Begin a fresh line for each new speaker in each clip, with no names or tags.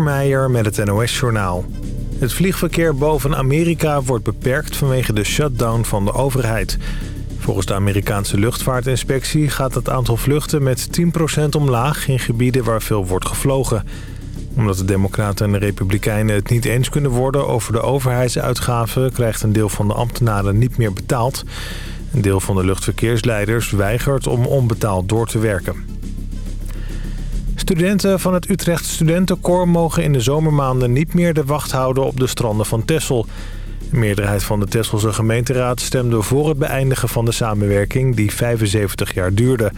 Meijer met het NOS-journaal. Het vliegverkeer boven Amerika wordt beperkt vanwege de shutdown van de overheid. Volgens de Amerikaanse luchtvaartinspectie gaat het aantal vluchten met 10% omlaag... in gebieden waar veel wordt gevlogen. Omdat de democraten en de republikeinen het niet eens kunnen worden over de overheidsuitgaven... krijgt een deel van de ambtenaren niet meer betaald. Een deel van de luchtverkeersleiders weigert om onbetaald door te werken. Studenten van het Utrecht Studentenkoor mogen in de zomermaanden niet meer de wacht houden op de stranden van Texel. De meerderheid van de Tesselse gemeenteraad stemde voor het beëindigen van de samenwerking die 75 jaar duurde.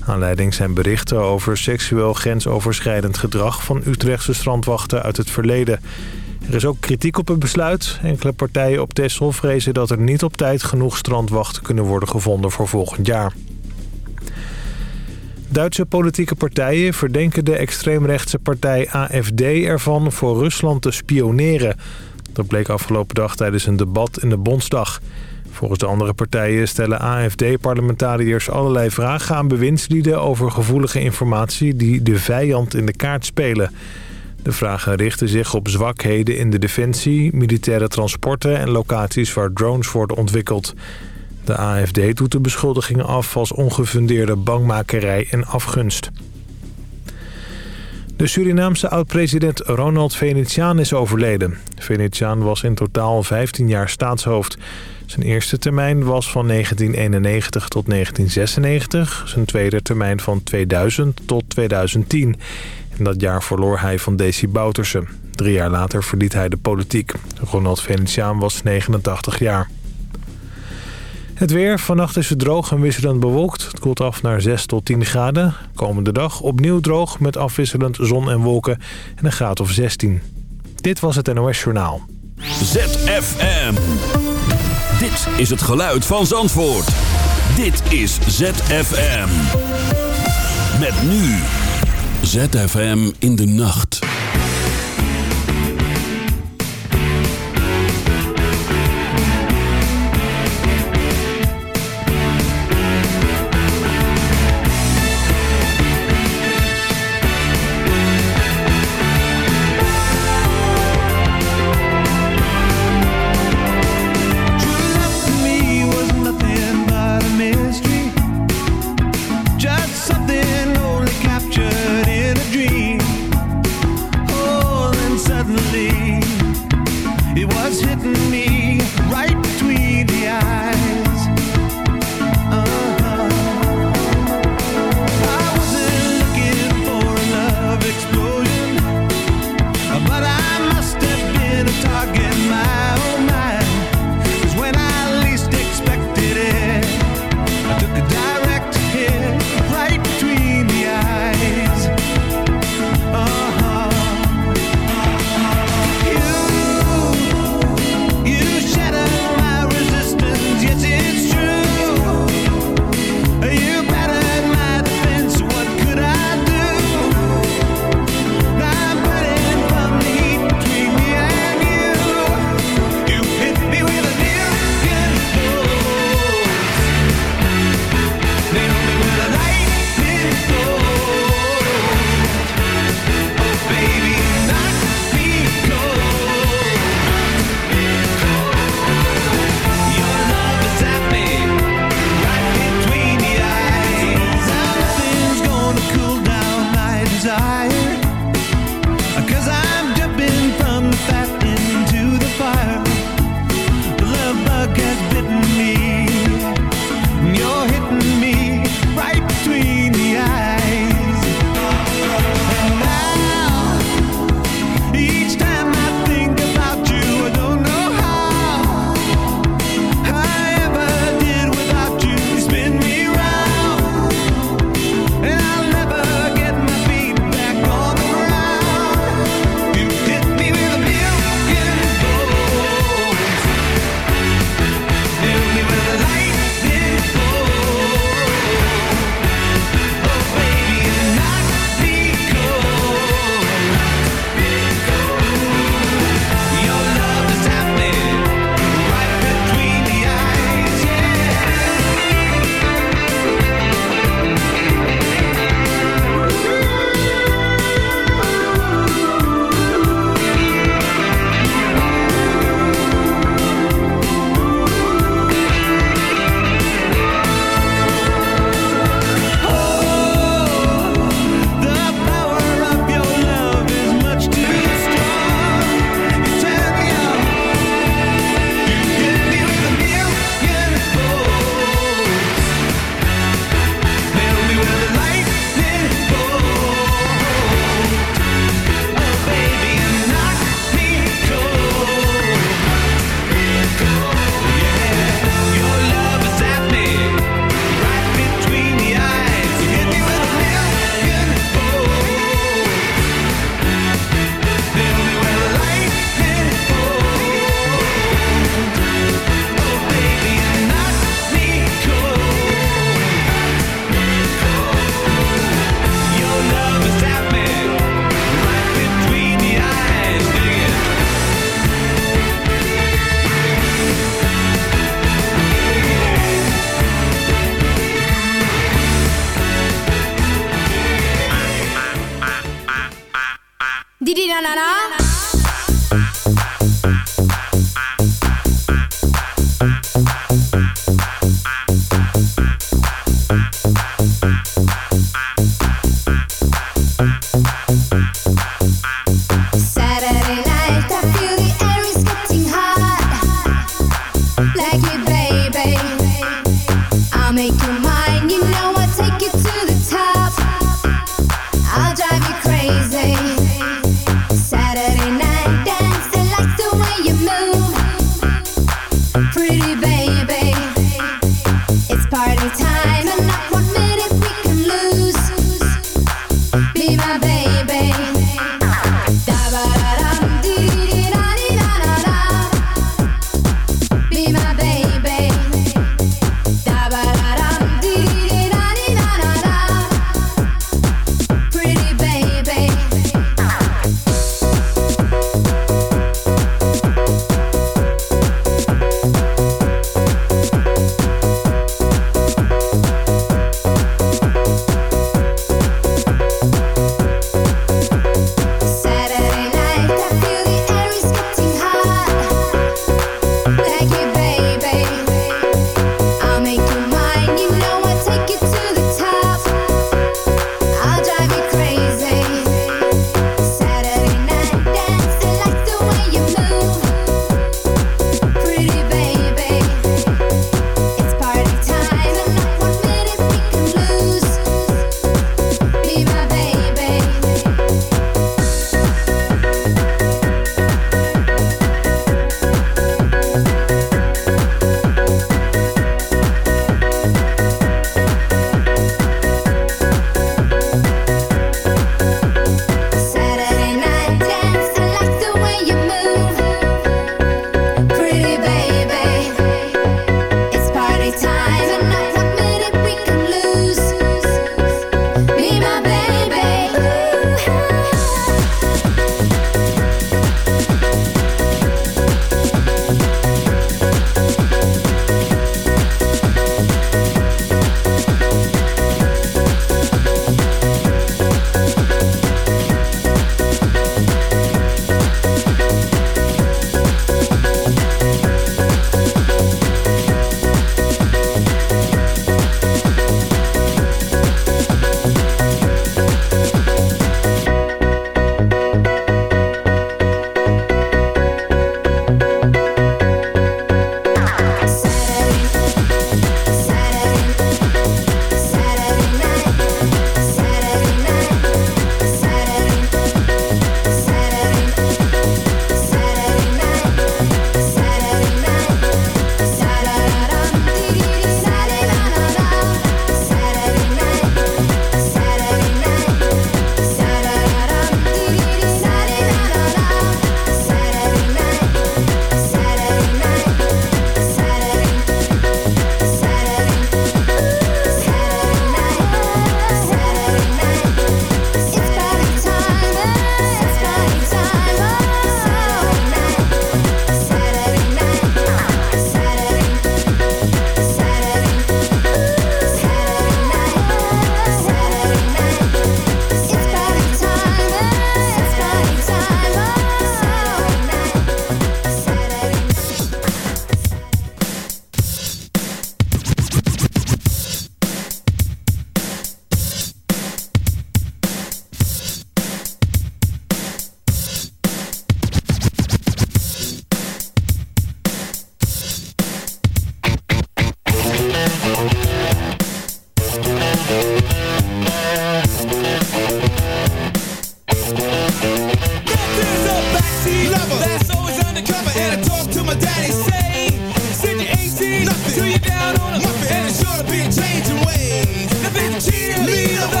Aanleiding zijn berichten over seksueel grensoverschrijdend gedrag van Utrechtse strandwachten uit het verleden. Er is ook kritiek op het besluit. Enkele partijen op Texel vrezen dat er niet op tijd genoeg strandwachten kunnen worden gevonden voor volgend jaar. Duitse politieke partijen verdenken de extreemrechtse partij AFD ervan voor Rusland te spioneren. Dat bleek afgelopen dag tijdens een debat in de Bondsdag. Volgens de andere partijen stellen AFD-parlementariërs allerlei vragen aan bewindslieden over gevoelige informatie die de vijand in de kaart spelen. De vragen richten zich op zwakheden in de defensie, militaire transporten en locaties waar drones worden ontwikkeld. De AFD doet de beschuldigingen af als ongefundeerde bangmakerij en afgunst. De Surinaamse oud-president Ronald Venetiaan is overleden. Venetiaan was in totaal 15 jaar staatshoofd. Zijn eerste termijn was van 1991 tot 1996. Zijn tweede termijn van 2000 tot 2010. In dat jaar verloor hij van Desi Bouterse. Drie jaar later verliet hij de politiek. Ronald Venetiaan was 89 jaar. Het weer. Vannacht is het droog en wisselend bewolkt. Het koelt af naar 6 tot 10 graden. Komende dag opnieuw droog met afwisselend zon en wolken en een graad of 16. Dit was het NOS Journaal.
ZFM. Dit is het geluid van Zandvoort. Dit is ZFM. Met nu. ZFM in de nacht.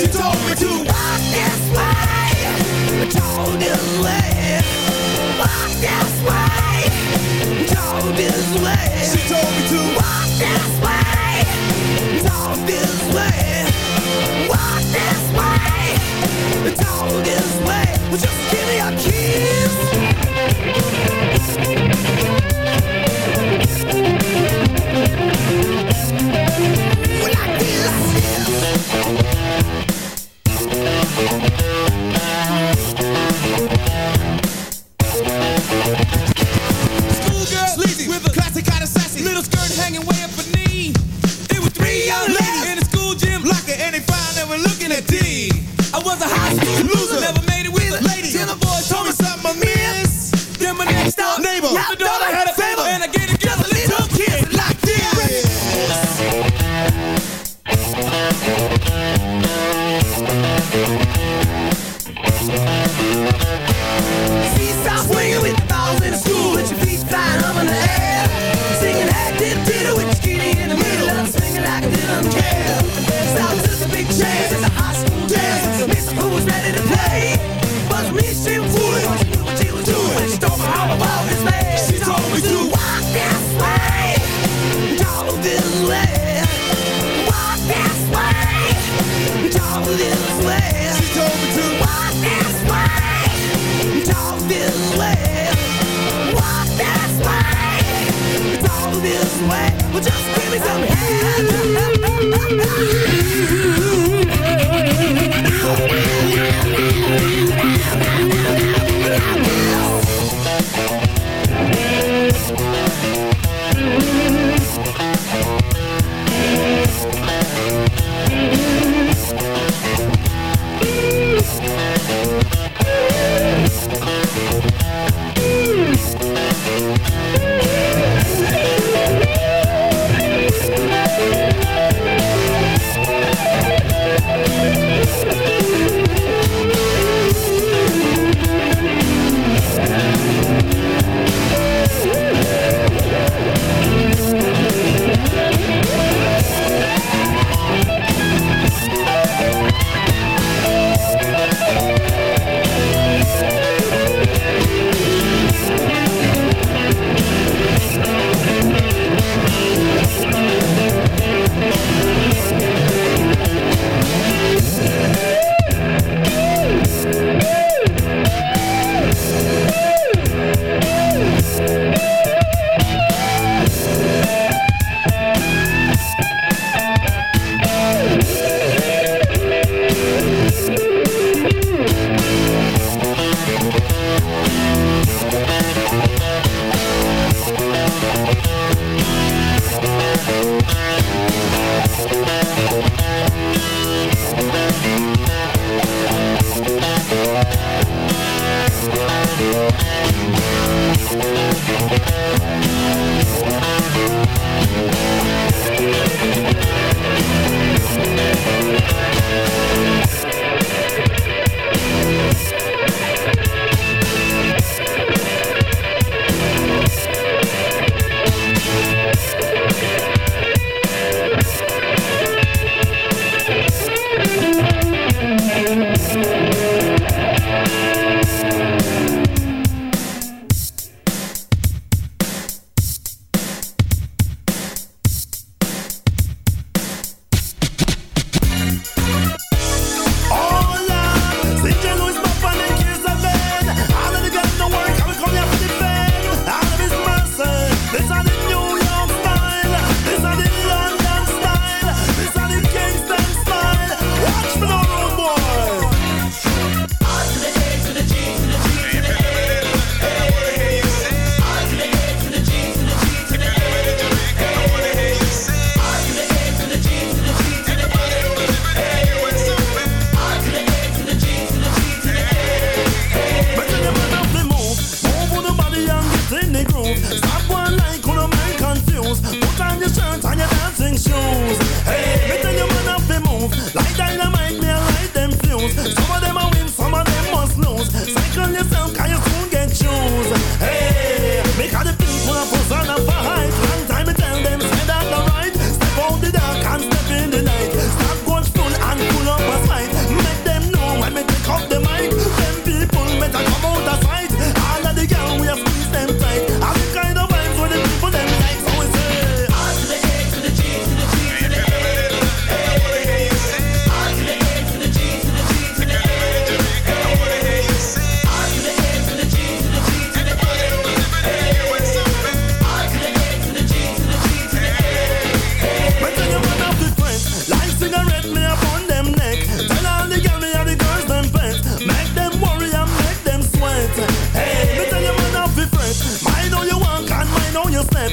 She told me to
walk this way. Told this way. Walk this way. Told this way. She told me to
walk this way. Told this way. Walk this way. Told this way. Well, just give me a kiss. Bye.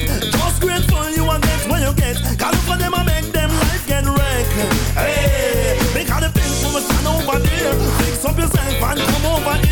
regret. Just grateful you are get what you get. Call for
them and make them life get wrecked. Hey, make all the things from
a stand over there. Fix up yourself and come over here.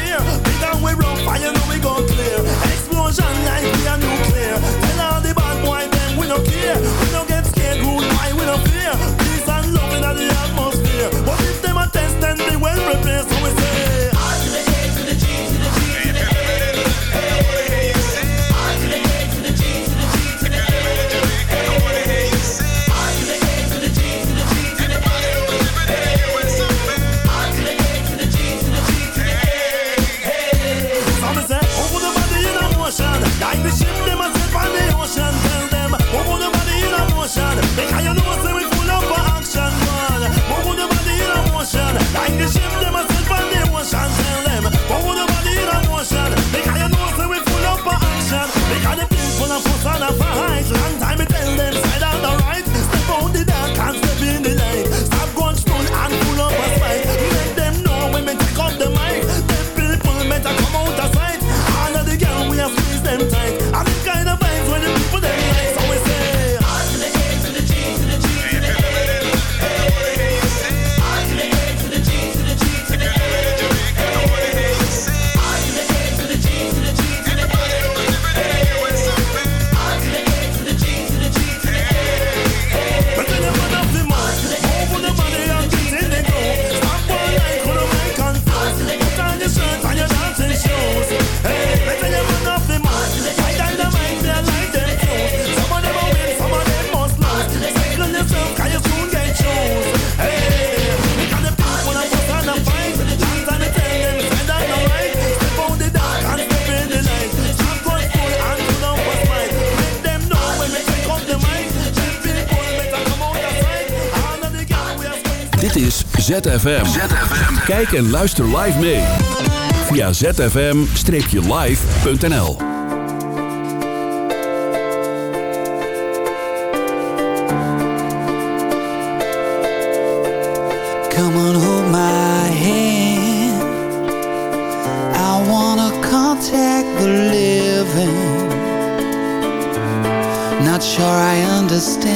ZFM. Kijk en luister live mee. Via zfm-live.nl
Come on, hold my hand. I wanna contact the living. Not sure I understand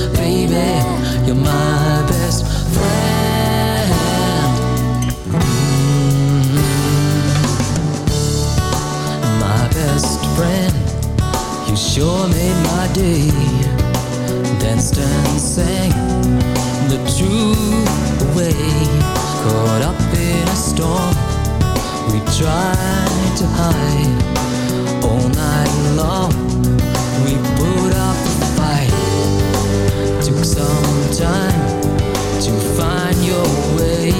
melody danced and sang the true way. Caught up in a storm, we tried to hide all night long. We put up a fight. Took some time to find your way.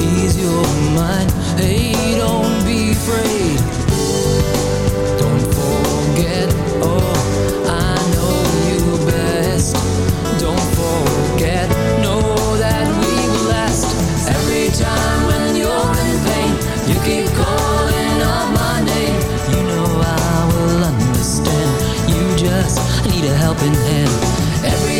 Ease your mind, hey, don't be afraid.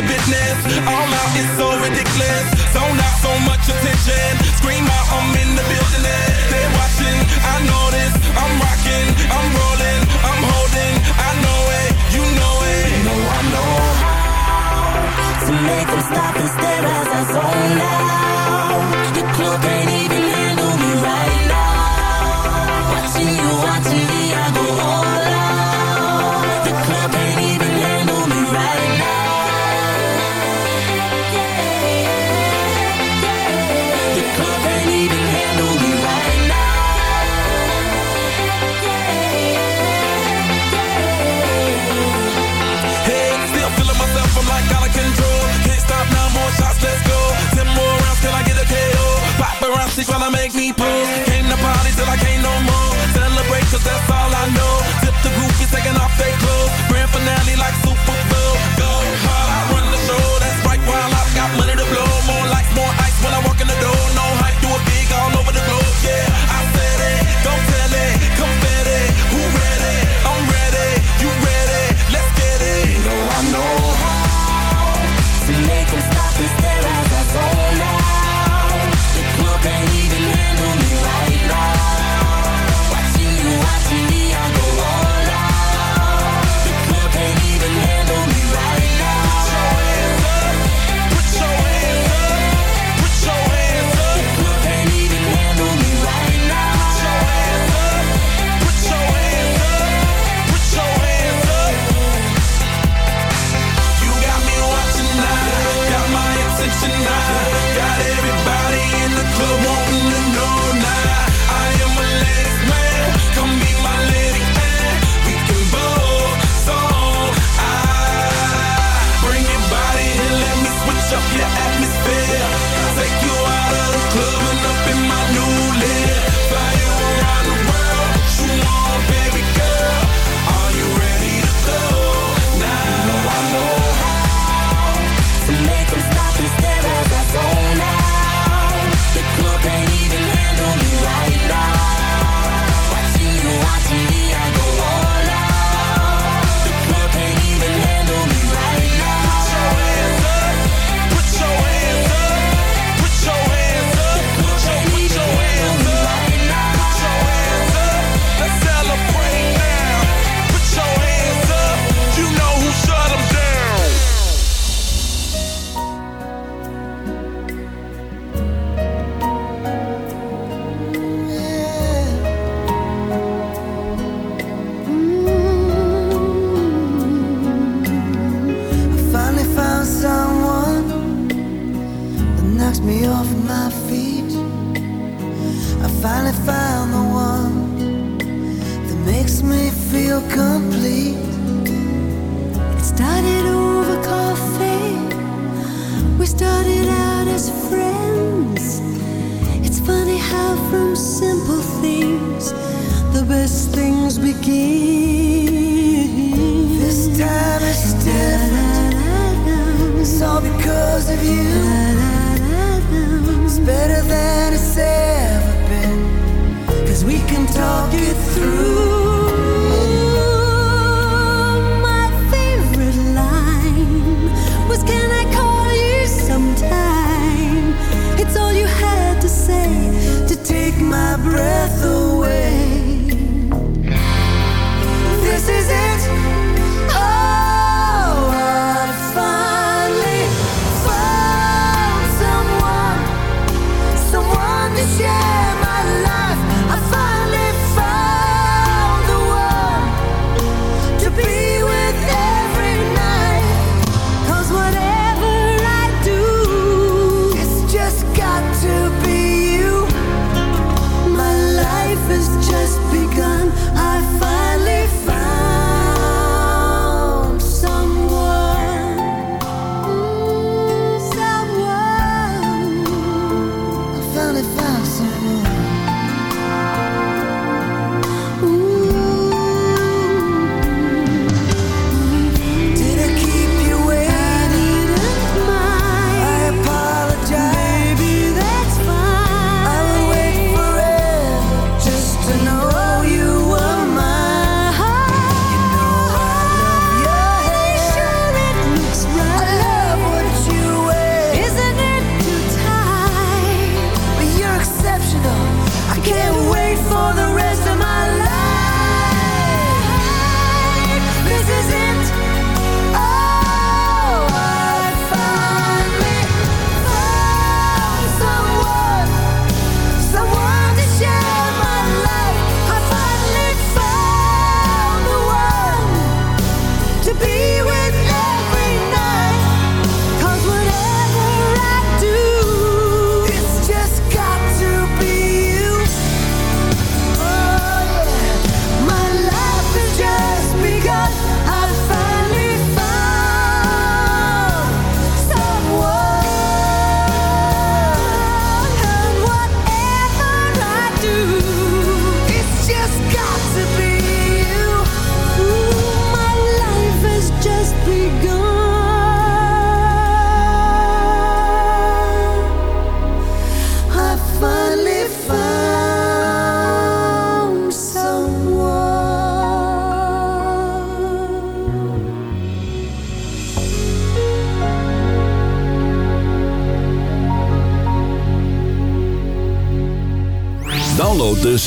the business. All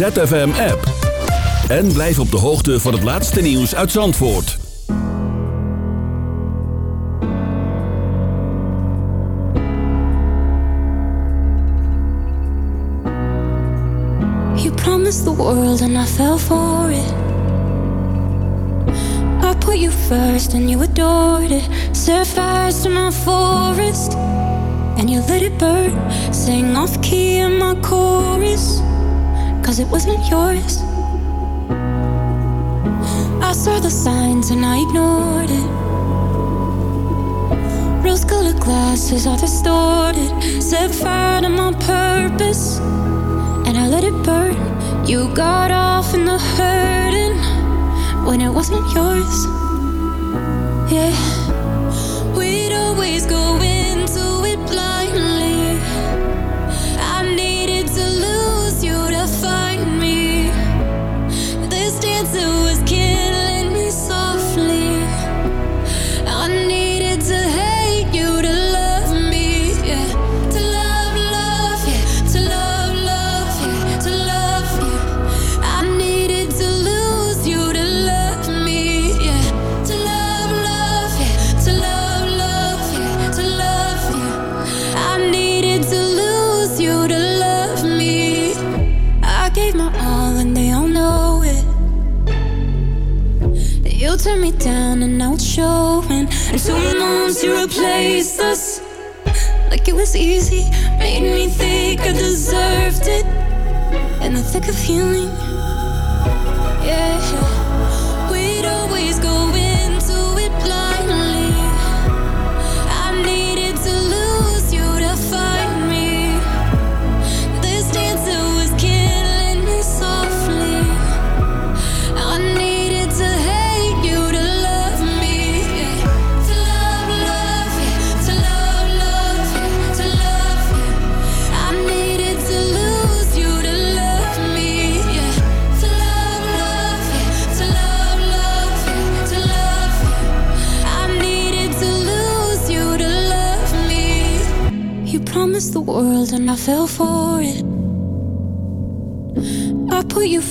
ZFM-app. En blijf op de hoogte van het laatste nieuws uit Zandvoort.
You promised the world and I fell for it. I put you first and you adored it. Set fires to my forest. And you let it burn. Sing off key in my chorus. cause it wasn't yours. I saw the signs and I ignored it. Rose colored glasses are distorted. Set fire to my purpose, and I let it burn. You got off in the hurting when it wasn't yours. Yeah.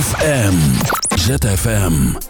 ZFM. ZFM.